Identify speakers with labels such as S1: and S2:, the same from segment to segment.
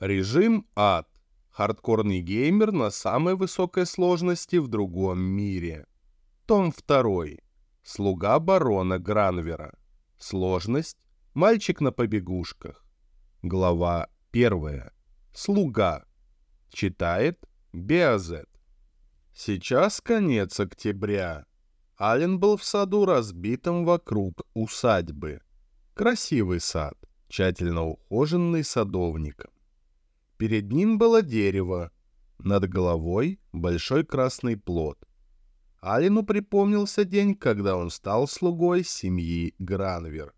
S1: Режим ад. Хардкорный геймер на самой высокой сложности в другом мире. Том 2. Слуга барона Гранвера. Сложность. Мальчик на побегушках. Глава 1. Слуга. Читает Беазет. Сейчас конец октября. Ален был в саду, разбитом вокруг усадьбы. Красивый сад, тщательно ухоженный садовником. Перед ним было дерево, над головой большой красный плод. Алину припомнился день, когда он стал слугой семьи Гранвер.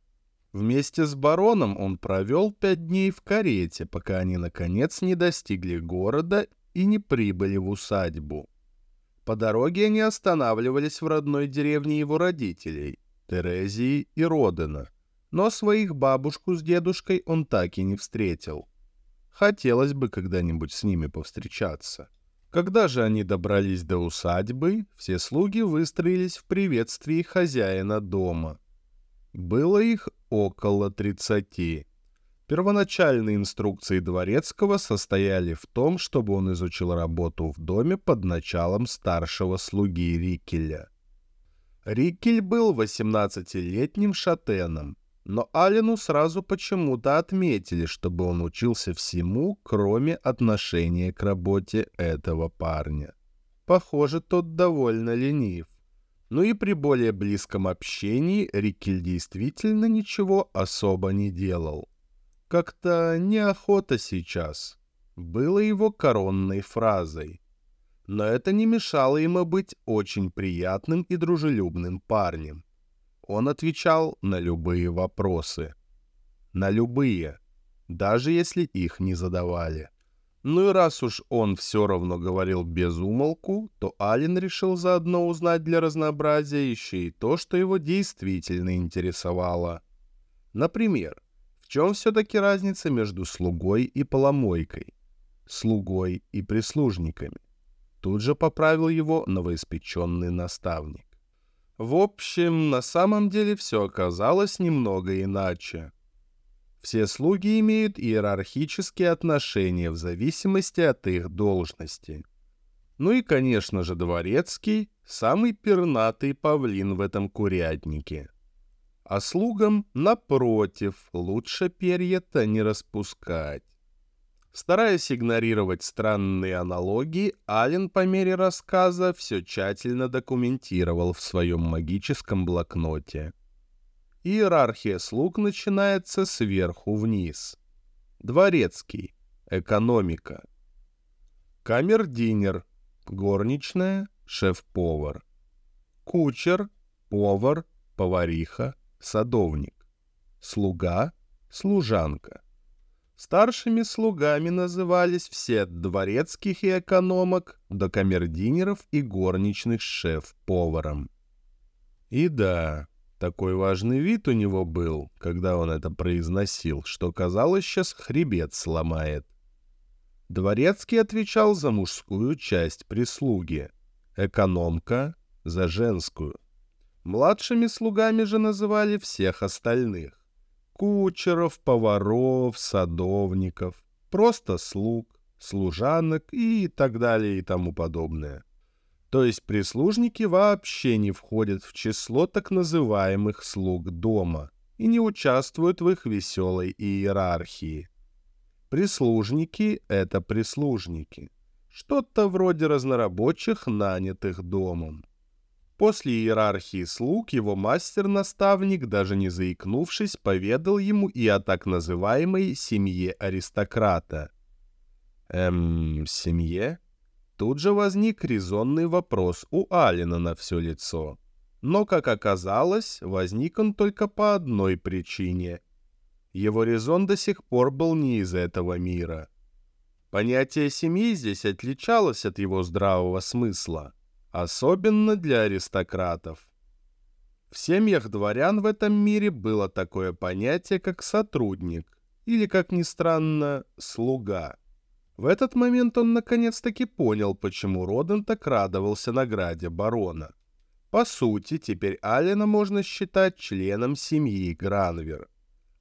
S1: Вместе с бароном он провел пять дней в карете, пока они, наконец, не достигли города и не прибыли в усадьбу. По дороге они останавливались в родной деревне его родителей, Терезии и Родена, но своих бабушку с дедушкой он так и не встретил. Хотелось бы когда-нибудь с ними повстречаться. Когда же они добрались до усадьбы, все слуги выстроились в приветствии хозяина дома. Было их около тридцати. Первоначальные инструкции Дворецкого состояли в том, чтобы он изучил работу в доме под началом старшего слуги Рикеля. Рикель был 18-летним шатеном, но Алину сразу почему-то отметили, чтобы он учился всему, кроме отношения к работе этого парня. Похоже, тот довольно ленив. Ну и при более близком общении Рикель действительно ничего особо не делал. Как-то неохота сейчас. Было его коронной фразой. Но это не мешало ему быть очень приятным и дружелюбным парнем. Он отвечал на любые вопросы. На любые, даже если их не задавали. Ну и раз уж он все равно говорил без умолку, то Ален решил заодно узнать для разнообразия еще и то, что его действительно интересовало. Например, в чем все-таки разница между слугой и поломойкой? Слугой и прислужниками? Тут же поправил его новоиспеченный наставник. В общем, на самом деле все оказалось немного иначе. Все слуги имеют иерархические отношения в зависимости от их должности. Ну и, конечно же, дворецкий – самый пернатый павлин в этом курятнике. А слугам, напротив, лучше перья-то не распускать. Стараясь игнорировать странные аналогии, Ален по мере рассказа все тщательно документировал в своем магическом блокноте. Иерархия слуг начинается сверху вниз. Дворецкий. Экономика. Камердинер. Горничная. Шеф-повар. Кучер. Повар. Повариха. Садовник. Слуга. Служанка. Старшими слугами назывались все дворецких и экономок, до камердинеров и горничных шеф-поваром. И да, такой важный вид у него был, когда он это произносил, что казалось, сейчас хребет сломает. Дворецкий отвечал за мужскую часть прислуги, экономка — за женскую. Младшими слугами же называли всех остальных кучеров, поваров, садовников, просто слуг, служанок и так далее и тому подобное. То есть прислужники вообще не входят в число так называемых слуг дома и не участвуют в их веселой иерархии. Прислужники — это прислужники. Что-то вроде разнорабочих, нанятых домом. После иерархии слуг его мастер-наставник, даже не заикнувшись, поведал ему и о так называемой «семье аристократа». Эм, семье? Тут же возник резонный вопрос у Алина на все лицо. Но, как оказалось, возник он только по одной причине. Его резон до сих пор был не из этого мира. Понятие семьи здесь отличалось от его здравого смысла особенно для аристократов. В семьях дворян в этом мире было такое понятие, как сотрудник, или, как ни странно, слуга. В этот момент он наконец-таки понял, почему Роден так радовался награде барона. По сути, теперь Алина можно считать членом семьи Гранвер.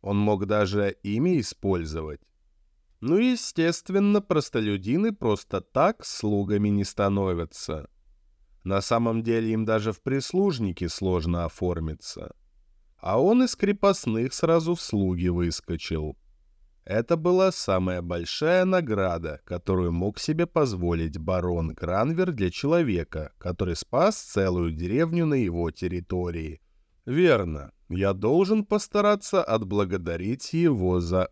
S1: Он мог даже имя использовать. Ну, естественно, простолюдины просто так слугами не становятся. На самом деле им даже в прислужники сложно оформиться. А он из крепостных сразу в слуги выскочил. Это была самая большая награда, которую мог себе позволить барон Гранвер для человека, который спас целую деревню на его территории. Верно, я должен постараться отблагодарить его за...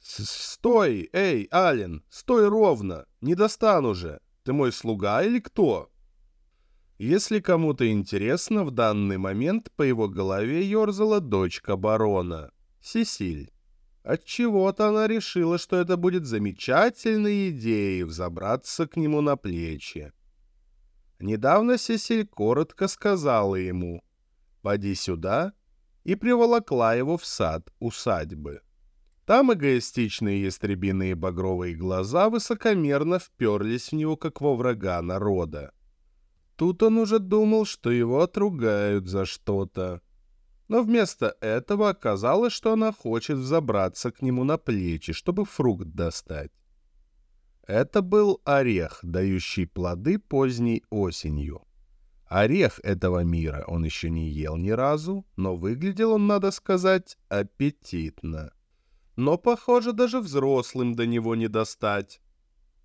S1: «Стой! Эй, Ален! Стой ровно! Не достану же! Ты мой слуга или кто?» Если кому-то интересно, в данный момент по его голове ерзала дочка барона, Сесиль. Отчего-то она решила, что это будет замечательной идеей взобраться к нему на плечи. Недавно Сесиль коротко сказала ему «Поди сюда» и приволокла его в сад усадьбы. Там эгоистичные ястребиные багровые глаза высокомерно вперлись в него, как во врага народа. Тут он уже думал, что его отругают за что-то но вместо этого оказалось, что она хочет взобраться к нему на плечи, чтобы фрукт достать. Это был орех, дающий плоды поздней осенью. Орех этого мира он еще не ел ни разу, но выглядел он, надо сказать, аппетитно. Но, похоже, даже взрослым до него не достать.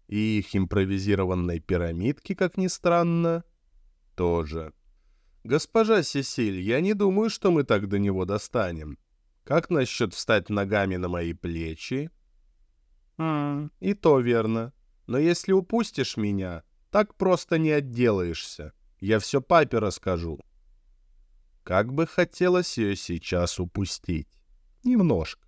S1: И их импровизированной пирамидки, как ни странно, тоже. «Госпожа Сесиль, я не думаю, что мы так до него достанем. Как насчет встать ногами на мои плечи?» «Хм, и то верно. Но если упустишь меня, так просто не отделаешься. Я все папе расскажу». Как бы хотелось ее сейчас упустить. Немножко.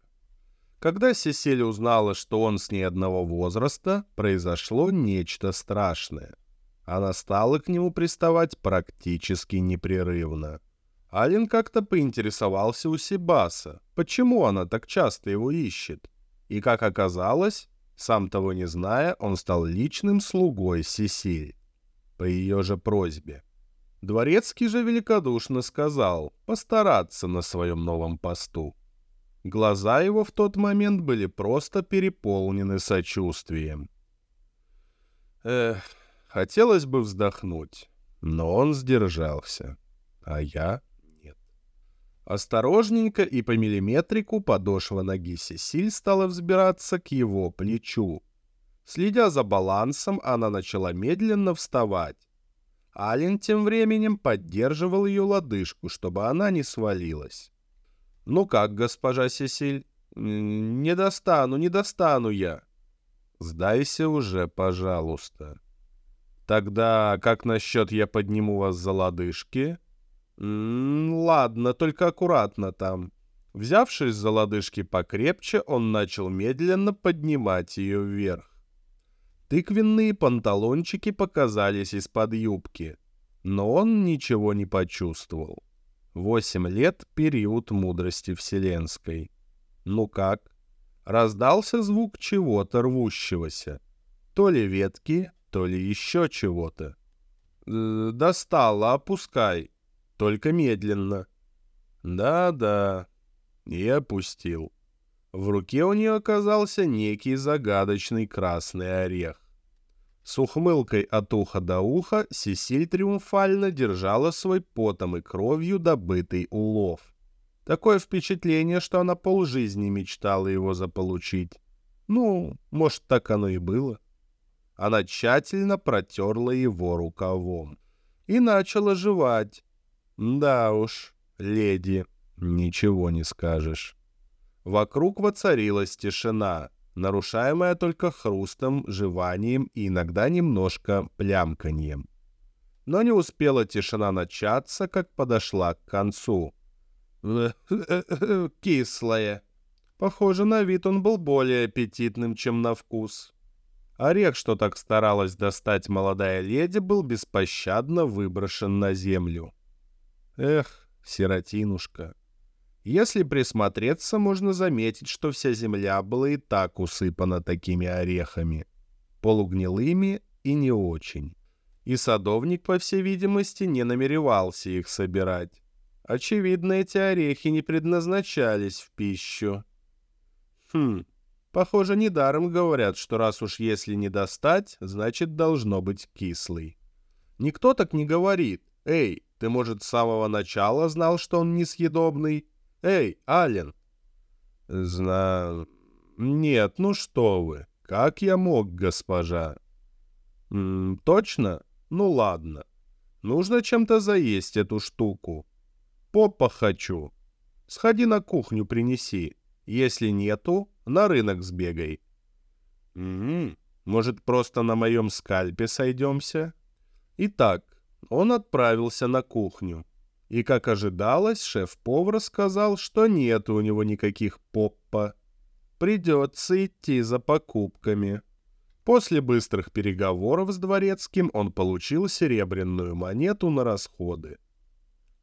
S1: Когда Сесиль узнала, что он с ней одного возраста, произошло нечто страшное. Она стала к нему приставать практически непрерывно. Ален как-то поинтересовался у Сибаса, почему она так часто его ищет. И, как оказалось, сам того не зная, он стал личным слугой Сесиль. По ее же просьбе. Дворецкий же великодушно сказал постараться на своем новом посту. Глаза его в тот момент были просто переполнены сочувствием. Эх, Хотелось бы вздохнуть, но он сдержался, а я нет. Осторожненько и по миллиметрику подошва ноги Сесиль стала взбираться к его плечу. Следя за балансом, она начала медленно вставать. Ален тем временем поддерживал ее лодыжку, чтобы она не свалилась. «Ну как, госпожа Сесиль?» «Не достану, не достану я». «Сдайся уже, пожалуйста». Тогда как насчет я подниму вас за лодыжки? М -м, ладно, только аккуратно там. Взявшись за лодыжки покрепче, он начал медленно поднимать ее вверх. Тыквенные панталончики показались из-под юбки, но он ничего не почувствовал. Восемь лет — период мудрости вселенской. Ну как? Раздался звук чего-то рвущегося. То ли ветки, то ли еще чего-то. Э, «Достала, опускай. Только медленно». «Да-да». И опустил. В руке у нее оказался некий загадочный красный орех. С ухмылкой от уха до уха Сесиль триумфально держала свой потом и кровью добытый улов. Такое впечатление, что она полжизни мечтала его заполучить. Ну, может, так оно и было. Она тщательно протерла его рукавом и начала жевать. Да уж, леди, ничего не скажешь. Вокруг воцарилась тишина, нарушаемая только хрустом, жеванием и иногда немножко плямканьем. Но не успела тишина начаться, как подошла к концу. «Кислое». Похоже, на вид он был более аппетитным, чем на вкус. Орех, что так старалась достать молодая леди, был беспощадно выброшен на землю. Эх, сиротинушка. Если присмотреться, можно заметить, что вся земля была и так усыпана такими орехами. Полугнилыми и не очень. И садовник, по всей видимости, не намеревался их собирать. Очевидно, эти орехи не предназначались в пищу. Хм, Похоже, недаром говорят, что раз уж если не достать, значит должно быть кислый. Никто так не говорит. Эй, ты, может, с самого начала знал, что он несъедобный? Эй, Ален. Знаю. Нет, ну что вы. Как я мог, госпожа? М -м, точно? Ну ладно. Нужно чем-то заесть эту штуку. Попа хочу. Сходи на кухню, принеси. Если нету, на рынок сбегай. Угу. Может, просто на моем скальпе сойдемся? Итак, он отправился на кухню. И, как ожидалось, шеф-повар сказал, что нет у него никаких поппа. Придется идти за покупками. После быстрых переговоров с дворецким он получил серебряную монету на расходы.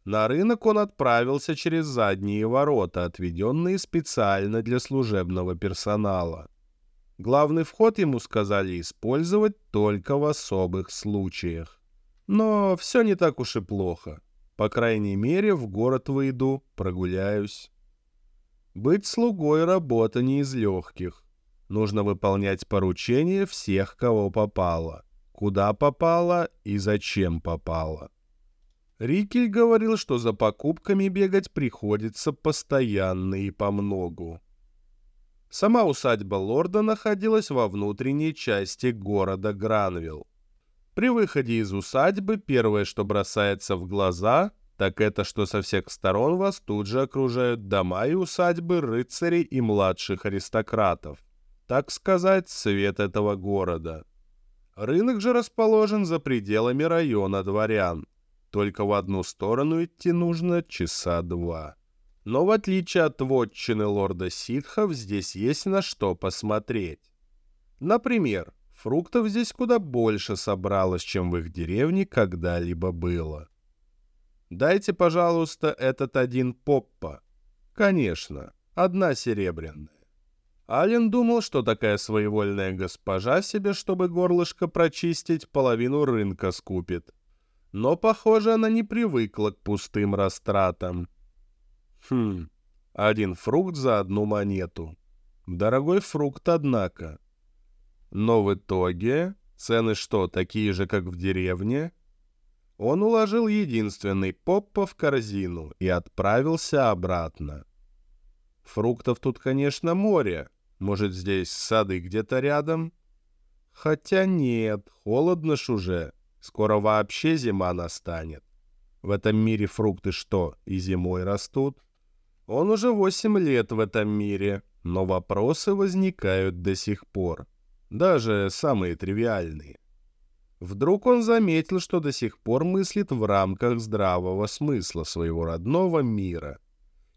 S1: На рынок он отправился через задние ворота, отведенные специально для служебного персонала. Главный вход ему сказали использовать только в особых случаях. Но все не так уж и плохо. По крайней мере, в город выйду, прогуляюсь. Быть слугой — работа не из легких. Нужно выполнять поручения всех, кого попало. Куда попало и зачем попало. Рикель говорил, что за покупками бегать приходится постоянно и помногу. Сама усадьба лорда находилась во внутренней части города Гранвилл. При выходе из усадьбы первое, что бросается в глаза, так это, что со всех сторон вас тут же окружают дома и усадьбы рыцарей и младших аристократов. Так сказать, свет этого города. Рынок же расположен за пределами района дворян. Только в одну сторону идти нужно часа два. Но в отличие от вотчины лорда ситхов, здесь есть на что посмотреть. Например, Фруктов здесь куда больше собралось, чем в их деревне когда-либо было. Дайте, пожалуйста, этот один поппа. Конечно, одна серебряная. Ален думал, что такая своевольная госпожа себе, чтобы горлышко прочистить, половину рынка скупит. Но, похоже, она не привыкла к пустым растратам. Хм, один фрукт за одну монету. Дорогой фрукт, однако. Но в итоге цены что, такие же, как в деревне? Он уложил единственный поппа в корзину и отправился обратно. Фруктов тут, конечно, море. Может, здесь сады где-то рядом? Хотя нет, холодно ж уже. Скоро вообще зима настанет. В этом мире фрукты что, и зимой растут? Он уже восемь лет в этом мире, но вопросы возникают до сих пор даже самые тривиальные. Вдруг он заметил, что до сих пор мыслит в рамках здравого смысла своего родного мира.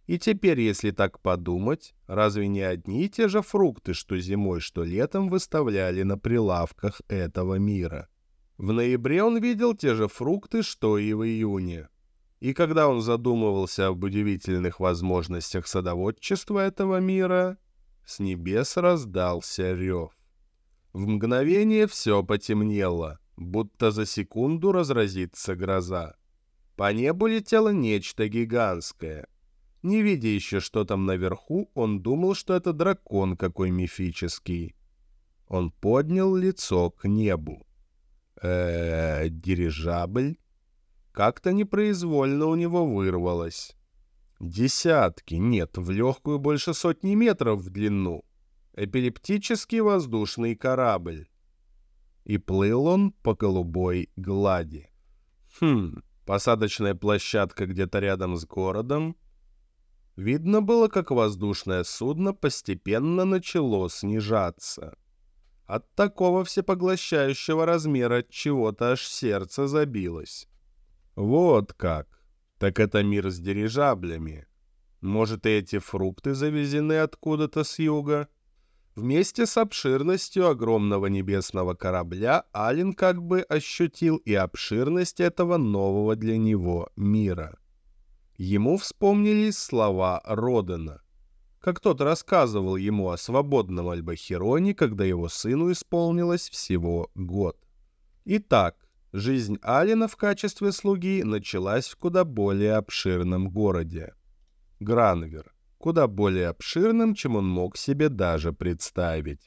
S1: И теперь, если так подумать, разве не одни и те же фрукты, что зимой, что летом выставляли на прилавках этого мира? В ноябре он видел те же фрукты, что и в июне. И когда он задумывался об удивительных возможностях садоводчества этого мира, с небес раздался рев. В мгновение все потемнело, будто за секунду разразится гроза. По небу летело нечто гигантское. Не видя еще, что там наверху, он думал, что это дракон какой мифический. Он поднял лицо к небу. э, -э дирижабль? Как-то непроизвольно у него вырвалось. Десятки, нет, в легкую больше сотни метров в длину эпилептический воздушный корабль. И плыл он по голубой глади. Хм, посадочная площадка где-то рядом с городом. Видно было, как воздушное судно постепенно начало снижаться. От такого всепоглощающего размера чего-то аж сердце забилось. Вот как. Так это мир с дирижаблями. Может, и эти фрукты завезены откуда-то с юга? Вместе с обширностью огромного небесного корабля Ален как бы ощутил и обширность этого нового для него мира. Ему вспомнились слова Родена, как тот рассказывал ему о свободном Альбахероне, когда его сыну исполнилось всего год. Итак, жизнь Алина в качестве слуги началась в куда более обширном городе. Гранвер куда более обширным, чем он мог себе даже представить.